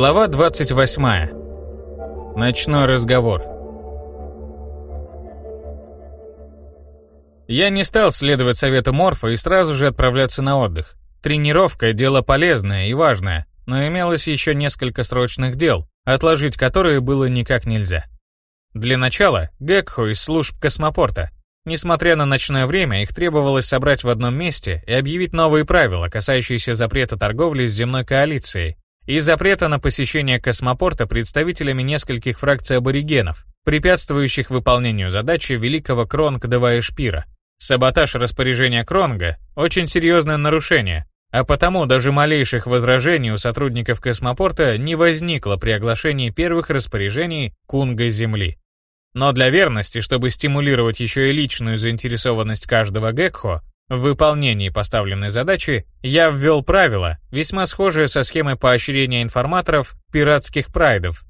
Глава 28. Ночной разговор. Я не стал следовать совету Морфа и сразу же отправляться на отдых. Тренировка – дело полезное и важное, но имелось еще несколько срочных дел, отложить которые было никак нельзя. Для начала – Гекхо из служб космопорта. Несмотря на ночное время, их требовалось собрать в одном месте и объявить новые правила, касающиеся запрета торговли с земной коалицией, и запрета на посещение космопорта представителями нескольких фракций аборигенов, препятствующих выполнению задачи великого Кронг-Дева Эшпира. Саботаж распоряжения Кронга – очень серьезное нарушение, а потому даже малейших возражений у сотрудников космопорта не возникло при оглашении первых распоряжений Кунга Земли. Но для верности, чтобы стимулировать еще и личную заинтересованность каждого Гекхо, в выполнении поставленной задачи я ввел правило, весьма схожее со схемой поощрения информаторов пиратских прайдов.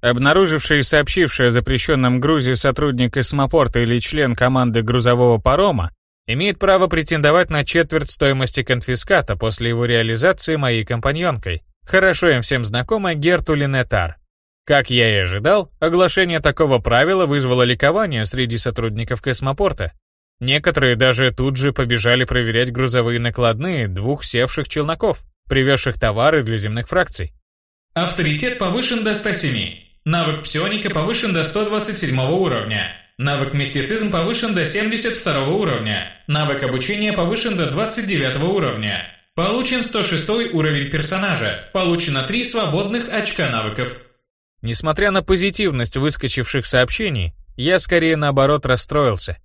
Обнаруживший и сообщивший о запрещенном грузе сотрудник космопорта или член команды грузового парома имеет право претендовать на четверть стоимости конфиската после его реализации моей компаньонкой, хорошо им всем знакомой Герту Линетар. Как я и ожидал, оглашение такого правила вызвало ликование среди сотрудников космопорта, Некоторые даже тут же побежали проверять грузовые накладные двух севших челноков, привезших товары для земных фракций. Авторитет повышен до 107. Навык псионика повышен до 127 уровня. Навык мистицизм повышен до 72 уровня. Навык обучения повышен до 29 уровня. Получен 106 уровень персонажа. Получено 3 свободных очка навыков. Несмотря на позитивность выскочивших сообщений, я скорее наоборот расстроился.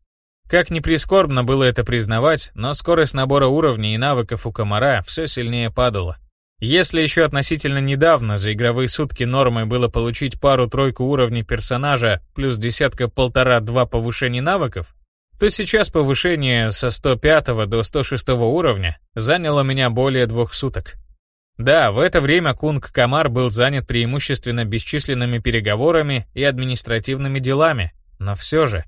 Как ни прискорбно было это признавать, но скорость набора уровней и навыков у комара все сильнее падала. Если еще относительно недавно за игровые сутки нормой было получить пару-тройку уровней персонажа плюс десятка-полтора-два повышений навыков, то сейчас повышение со 105 до 106 уровня заняло меня более двух суток. Да, в это время Кунг Камар был занят преимущественно бесчисленными переговорами и административными делами, но все же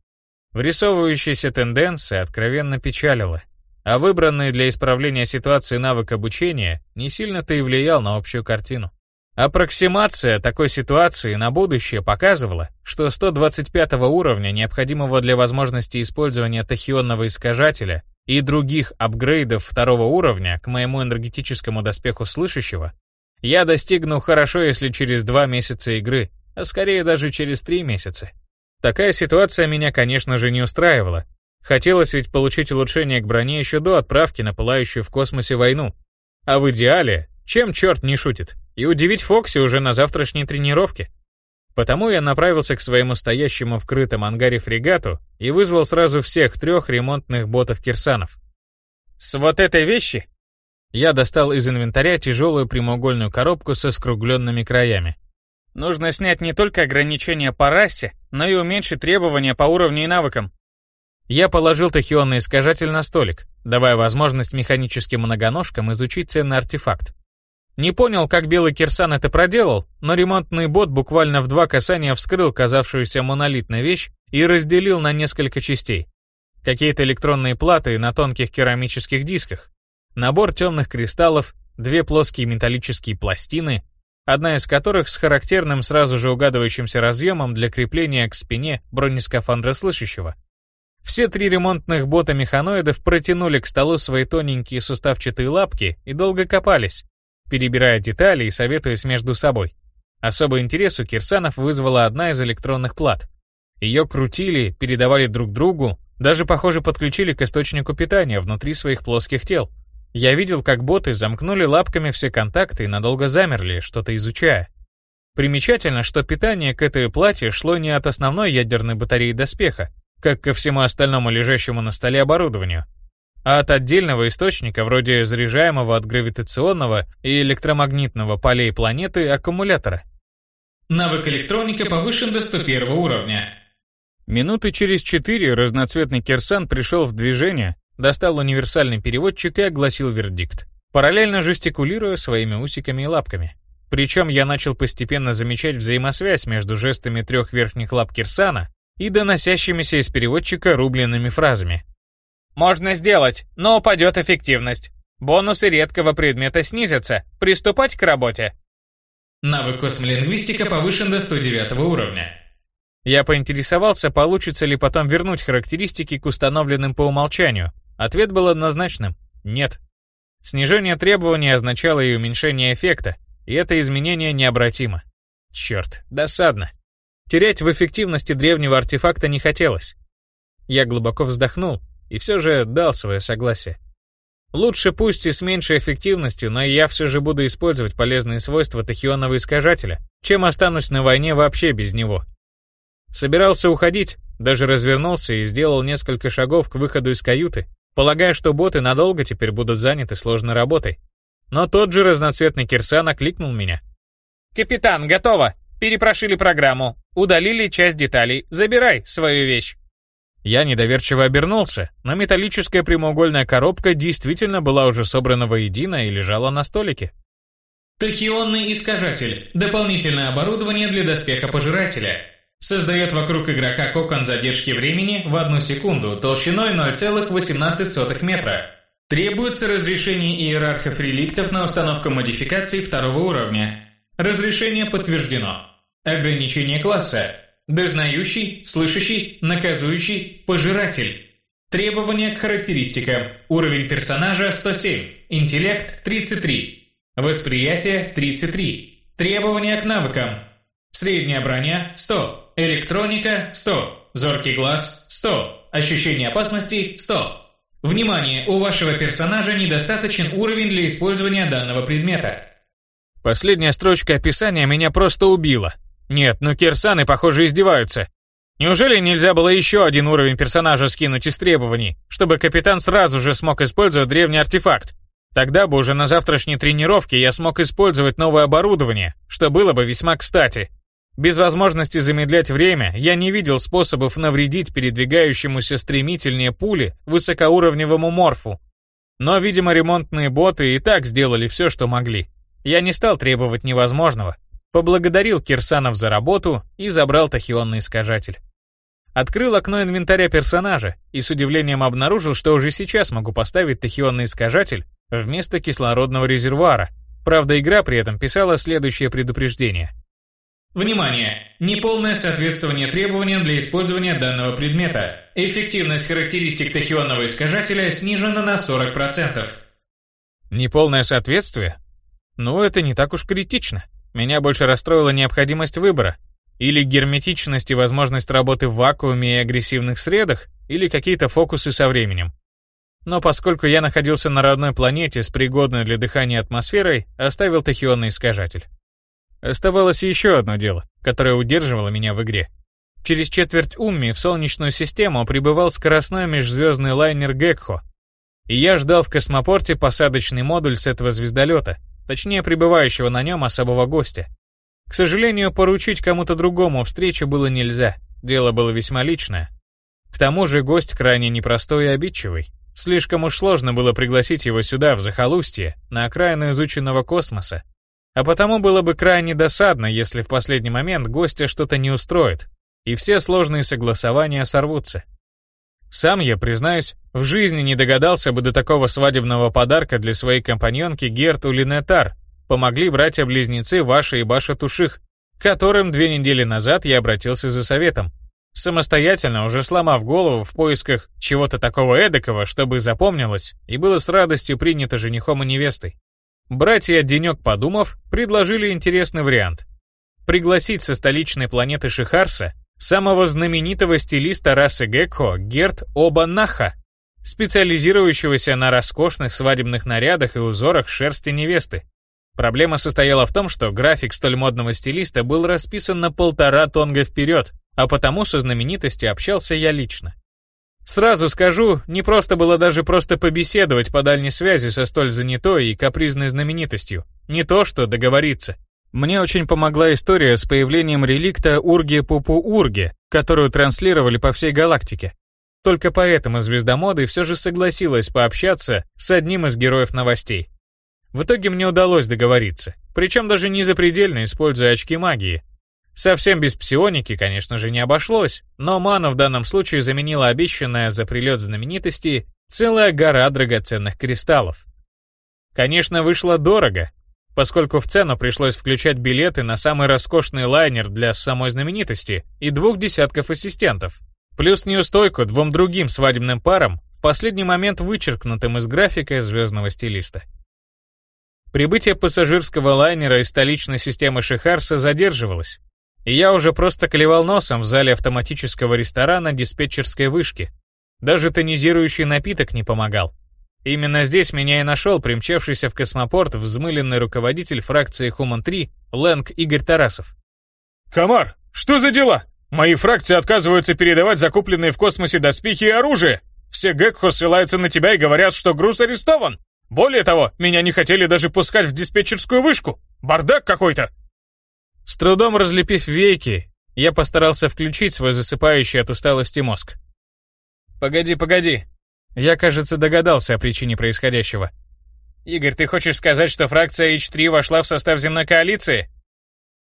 Вырисовывающаяся тенденция откровенно печалила, а выбранный для исправления ситуации навык обучения не сильно-то и влиял на общую картину. Аппроксимация такой ситуации на будущее показывала, что 125 уровня, необходимого для возможности использования тахионного искажателя и других апгрейдов второго уровня к моему энергетическому доспеху слышащего, я достигну хорошо, если через два месяца игры, а скорее даже через три месяца. Такая ситуация меня, конечно же, не устраивала. Хотелось ведь получить улучшение к броне еще до отправки на пылающую в космосе войну. А в идеале, чем черт не шутит, и удивить Фокси уже на завтрашней тренировке. Потому я направился к своему стоящему в крытом ангаре фрегату и вызвал сразу всех трех ремонтных ботов-кирсанов. С вот этой вещи я достал из инвентаря тяжелую прямоугольную коробку со скругленными краями. Нужно снять не только ограничения по расе, но и уменьшить требования по уровню и навыкам. Я положил тахионный искажатель на столик, давая возможность механическим многоножкам изучить ценный артефакт. Не понял, как Белый Кирсан это проделал, но ремонтный бот буквально в два касания вскрыл казавшуюся монолитной вещь и разделил на несколько частей. Какие-то электронные платы на тонких керамических дисках, набор темных кристаллов, две плоские металлические пластины, одна из которых с характерным сразу же угадывающимся разъемом для крепления к спине бронескафандра слышащего. Все три ремонтных бота-механоидов протянули к столу свои тоненькие суставчатые лапки и долго копались, перебирая детали и советуясь между собой. Особый интерес у кирсанов вызвала одна из электронных плат. Ее крутили, передавали друг другу, даже, похоже, подключили к источнику питания внутри своих плоских тел. Я видел, как боты замкнули лапками все контакты и надолго замерли, что-то изучая. Примечательно, что питание к этой плате шло не от основной ядерной батареи доспеха, как ко всему остальному лежащему на столе оборудованию, а от отдельного источника, вроде заряжаемого от гравитационного и электромагнитного полей планеты аккумулятора. Навык электроника повышен до 101 уровня. Минуты через четыре разноцветный Кирсан пришел в движение, достал универсальный переводчик и огласил вердикт, параллельно жестикулируя своими усиками и лапками. Причем я начал постепенно замечать взаимосвязь между жестами трех верхних лап Кирсана и доносящимися из переводчика рубленными фразами. «Можно сделать, но упадет эффективность. Бонусы редкого предмета снизятся. Приступать к работе». Навык космолингвистика повышен до 109 уровня. Я поинтересовался, получится ли потом вернуть характеристики к установленным по умолчанию. Ответ был однозначным – нет. Снижение требований означало и уменьшение эффекта, и это изменение необратимо. Черт, досадно. Терять в эффективности древнего артефакта не хотелось. Я глубоко вздохнул и все же дал свое согласие. Лучше пусть и с меньшей эффективностью, но я все же буду использовать полезные свойства тахионного искажателя, чем останусь на войне вообще без него. Собирался уходить, даже развернулся и сделал несколько шагов к выходу из каюты, полагая, что боты надолго теперь будут заняты сложной работой. Но тот же разноцветный Кирсан окликнул меня. «Капитан, готово! Перепрошили программу, удалили часть деталей, забирай свою вещь!» Я недоверчиво обернулся, но металлическая прямоугольная коробка действительно была уже собрана воедино и лежала на столике. Тахионный искажатель. Дополнительное оборудование для доспеха пожирателя. Создает вокруг игрока кокон задержки времени в одну секунду толщиной 0,18 метра. Требуется разрешение иерархов реликтов на установку модификаций второго уровня. Разрешение подтверждено. Ограничение класса. Дознающий, слышащий, наказующий, пожиратель. Требования к характеристикам. Уровень персонажа 107. Интеллект 33. Восприятие 33. Требования к навыкам. Средняя броня 100. Электроника 100. Зоркий глаз 100. Ощущение опасности 100. Внимание, у вашего персонажа недостаточен уровень для использования данного предмета. Последняя строчка описания меня просто убила. Нет, ну кирсаны, похоже, издеваются. Неужели нельзя было еще один уровень персонажа скинуть из требований, чтобы капитан сразу же смог использовать древний артефакт? Тогда бы уже на завтрашней тренировке я смог использовать новое оборудование, что было бы весьма кстати. Без возможности замедлять время я не видел способов навредить передвигающемуся стремительнее пули высокоуровневому морфу. Но, видимо, ремонтные боты и так сделали все, что могли. Я не стал требовать невозможного, поблагодарил Кирсанов за работу и забрал тахионный искажатель. Открыл окно инвентаря персонажа и с удивлением обнаружил, что уже сейчас могу поставить тахионный искажатель вместо кислородного резервуара. Правда, игра при этом писала следующее предупреждение. Внимание! Неполное соответствование требованиям для использования данного предмета. Эффективность характеристик тахионного искажателя снижена на 40%. Неполное соответствие? Ну, это не так уж критично. Меня больше расстроила необходимость выбора. Или герметичность и возможность работы в вакууме и агрессивных средах, или какие-то фокусы со временем. Но поскольку я находился на родной планете с пригодной для дыхания атмосферой, оставил тахионный искажатель. Оставалось еще одно дело, которое удерживало меня в игре. Через четверть Умми в Солнечную систему прибывал скоростной межзвездный лайнер Гекхо, и я ждал в космопорте посадочный модуль с этого звездолета, точнее пребывающего на нем особого гостя. К сожалению, поручить кому-то другому встречу было нельзя, дело было весьма личное. К тому же гость крайне непростой и обидчивый. Слишком уж сложно было пригласить его сюда, в захолустье, на окраину изученного космоса. А потому было бы крайне досадно, если в последний момент гостя что-то не устроит, и все сложные согласования сорвутся. Сам я, признаюсь, в жизни не догадался бы до такого свадебного подарка для своей компаньонки Герту Линетар. Помогли братья-близнецы Ваша и Баша Туших, которым две недели назад я обратился за советом. Самостоятельно, уже сломав голову в поисках чего-то такого эдакого, чтобы запомнилось, и было с радостью принято женихом и невестой. Братья, денек подумав, предложили интересный вариант. Пригласить со столичной планеты Шихарса самого знаменитого стилиста расы Гекко Герт Оба Наха, специализирующегося на роскошных свадебных нарядах и узорах шерсти невесты. Проблема состояла в том, что график столь модного стилиста был расписан на полтора тонга вперед, а потому со знаменитостью общался я лично. Сразу скажу, не просто было даже просто побеседовать по дальней связи со столь занятой и капризной знаменитостью. Не то что договориться. Мне очень помогла история с появлением реликта Урги-Пупу-Урги, которую транслировали по всей галактике. Только поэтому звезда моды все же согласилась пообщаться с одним из героев новостей. В итоге мне удалось договориться, причем даже не запредельно используя очки магии. Совсем без псионики, конечно же, не обошлось, но ману в данном случае заменила обещанная за прилет знаменитости целая гора драгоценных кристаллов. Конечно, вышло дорого, поскольку в цену пришлось включать билеты на самый роскошный лайнер для самой знаменитости и двух десятков ассистентов, плюс неустойку двум другим свадебным парам, в последний момент вычеркнутым из графика звездного стилиста. Прибытие пассажирского лайнера из столичной системы Шихарса задерживалось, и я уже просто клевал носом в зале автоматического ресторана диспетчерской вышки. Даже тонизирующий напиток не помогал. Именно здесь меня и нашел примчавшийся в космопорт взмыленный руководитель фракции Хуман-3 Лэнг Игорь Тарасов. «Комар, что за дела? Мои фракции отказываются передавать закупленные в космосе доспехи и оружие. Все Гекхо ссылаются на тебя и говорят, что груз арестован. Более того, меня не хотели даже пускать в диспетчерскую вышку. Бардак какой-то!» С трудом разлепив веки, я постарался включить свой засыпающий от усталости мозг. «Погоди, погоди, я, кажется, догадался о причине происходящего. «Игорь, ты хочешь сказать, что фракция H3 вошла в состав земной коалиции?»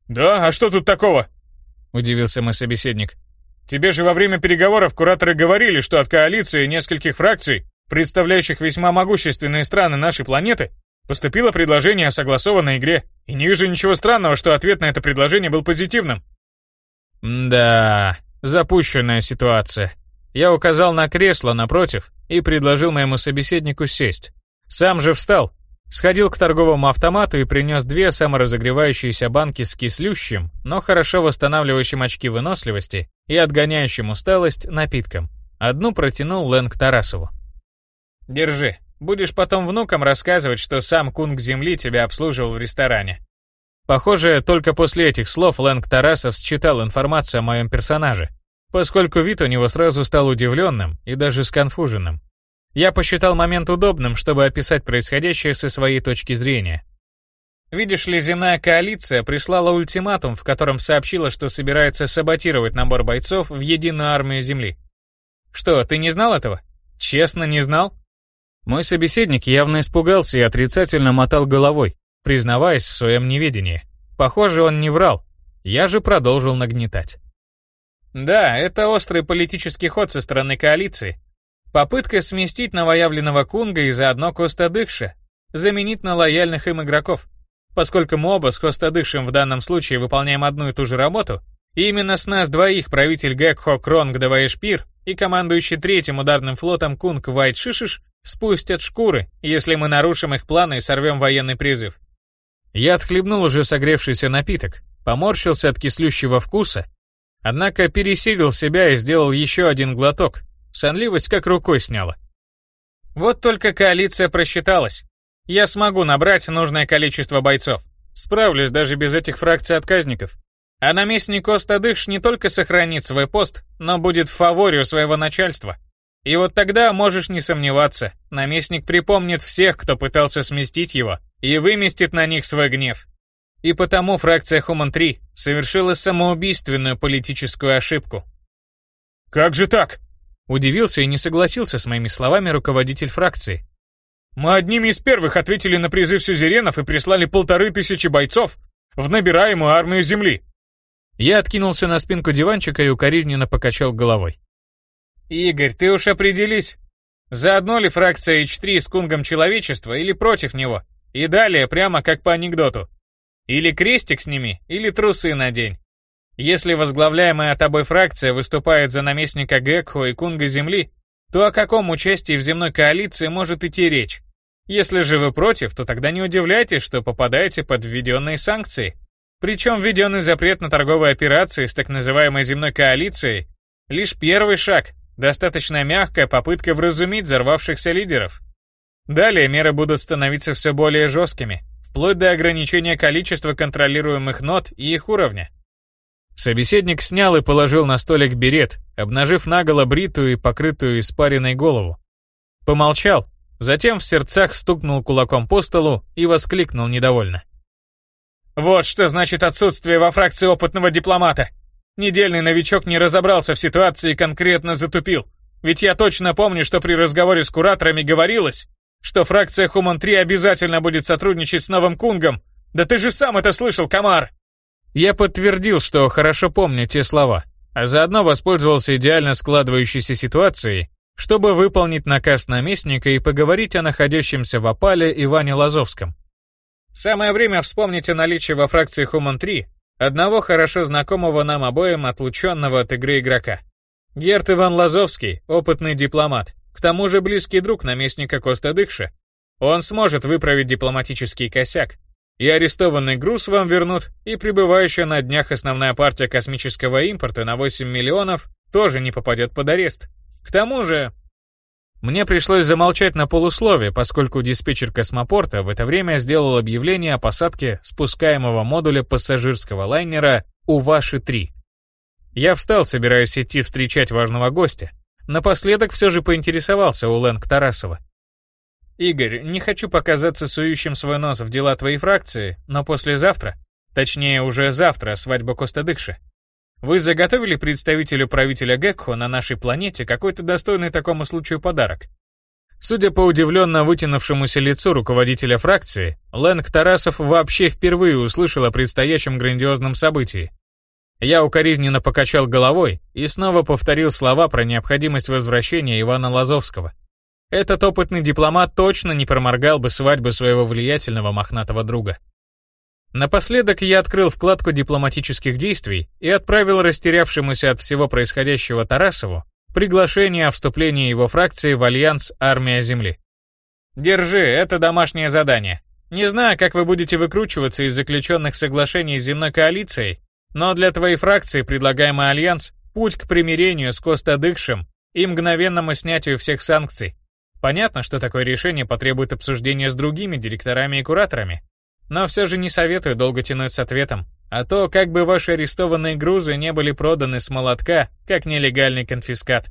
«Да, а что тут такого?» — удивился мой собеседник. «Тебе же во время переговоров кураторы говорили, что от коалиции нескольких фракций, представляющих весьма могущественные страны нашей планеты, поступило предложение о согласованной игре, и не вижу ничего странного, что ответ на это предложение был позитивным». «Да, запущенная ситуация. Я указал на кресло напротив и предложил моему собеседнику сесть. Сам же встал, сходил к торговому автомату и принес две саморазогревающиеся банки с кислющим, но хорошо восстанавливающим очки выносливости и отгоняющим усталость напитком. Одну протянул Лэнг Тарасову. «Держи, будешь потом внукам рассказывать, что сам кунг земли тебя обслуживал в ресторане». Похоже, только после этих слов Лэнг Тарасов считал информацию о моем персонаже, поскольку вид у него сразу стал удивленным и даже сконфуженным. Я посчитал момент удобным, чтобы описать происходящее со своей точки зрения. Видишь ли, земная коалиция прислала ультиматум, в котором сообщила, что собирается саботировать набор бойцов в единую армию Земли. Что, ты не знал этого? Честно, не знал? Мой собеседник явно испугался и отрицательно мотал головой, признаваясь в своем неведении. Похоже, он не врал. Я же продолжил нагнетать. Да, это острый политический ход со стороны коалиции. Попытка сместить новоявленного Кунга и заодно Костадыхша, заменить на лояльных им игроков. Поскольку мы оба с Костадыхшем в данном случае выполняем одну и ту же работу, именно с нас двоих правитель Гекхо Кронг Даваешпир и командующий третьим ударным флотом Кунг Вайт Шишиш спустят шкуры, если мы нарушим их планы и сорвем военный призыв. Я отхлебнул уже согревшийся напиток, поморщился от кислющего вкуса Однако пересилил себя и сделал еще один глоток. Сонливость как рукой сняла. Вот только коалиция просчиталась. Я смогу набрать нужное количество бойцов. Справлюсь даже без этих фракций отказников. А наместник Остадыш не только сохранит свой пост, но будет в фаворе у своего начальства. И вот тогда можешь не сомневаться, наместник припомнит всех, кто пытался сместить его, и выместит на них свой гнев. И потому фракция Хуман-3 совершила самоубийственную политическую ошибку. «Как же так?» Удивился и не согласился с моими словами руководитель фракции. «Мы одними из первых ответили на призыв сюзеренов и прислали полторы тысячи бойцов в набираемую армию Земли». Я откинулся на спинку диванчика и укоризненно покачал головой. «Игорь, ты уж определись, заодно ли фракция H3 с кунгом человечества или против него? И далее, прямо как по анекдоту. Или крестик сними, или трусы надень. Если возглавляемая тобой фракция выступает за наместника Гекхо и Кунга Земли, то о каком участии в земной коалиции может идти речь? Если же вы против, то тогда не удивляйтесь, что попадаете под введенные санкции. Причем введенный запрет на торговые операции с так называемой земной коалицией – лишь первый шаг, достаточно мягкая попытка вразумить взорвавшихся лидеров. Далее меры будут становиться все более жесткими, вплоть до ограничения количества контролируемых нот и их уровня. Собеседник снял и положил на столик берет, обнажив наголо бритую и покрытую испаренной голову. Помолчал, затем в сердцах стукнул кулаком по столу и воскликнул недовольно. «Вот что значит отсутствие во фракции опытного дипломата! Недельный новичок не разобрался в ситуации и конкретно затупил. Ведь я точно помню, что при разговоре с кураторами говорилось, что фракция Хуман-3 обязательно будет сотрудничать с новым Кунгом. Да ты же сам это слышал, Камар!» Я подтвердил, что хорошо помню те слова, а заодно воспользовался идеально складывающейся ситуацией, чтобы выполнить наказ наместника и поговорить о находящемся в опале Иване Лазовском. Самое время вспомнить о наличии во фракции Human-3 одного хорошо знакомого нам обоим отлученного от игры игрока. Герт Иван Лазовский, опытный дипломат, к тому же близкий друг наместника Коста Дыкша. Он сможет выправить дипломатический косяк, и арестованный груз вам вернут, и прибывающая на днях основная партия космического импорта на 8 миллионов тоже не попадет под арест. К тому же... Мне пришлось замолчать на полуслове, поскольку диспетчер космопорта в это время сделал объявление о посадке спускаемого модуля пассажирского лайнера «Уваши-3». Я встал, собираясь идти встречать важного гостя. Напоследок все же поинтересовался у Лэнг Тарасова. «Игорь, не хочу показаться сующим свой нос в дела твоей фракции, но послезавтра, точнее уже завтра, свадьба Костадыкши. Вы заготовили представителю правителя Гекхо на нашей планете какой-то достойный такому случаю подарок?» Судя по удивленно вытянувшемуся лицу руководителя фракции, Лэнг Тарасов вообще впервые услышал о предстоящем грандиозном событии. Я укоризненно покачал головой и снова повторил слова про необходимость возвращения Ивана Лазовского. Этот опытный дипломат точно не проморгал бы свадьбу своего влиятельного мохнатого друга. Напоследок я открыл вкладку дипломатических действий и отправил растерявшемуся от всего происходящего Тарасову приглашение о вступлении его фракции в альянс «Армия Земли». Держи, это домашнее задание. Не знаю, как вы будете выкручиваться из заключенных соглашений с земной коалицией, но для твоей фракции предлагаемый альянс – путь к примирению с Костадыкшем и мгновенному снятию всех санкций. Понятно, что такое решение потребует обсуждения с другими директорами и кураторами. Но все же не советую долго тянуть с ответом. А то, как бы ваши арестованные грузы не были проданы с молотка, как нелегальный конфискат.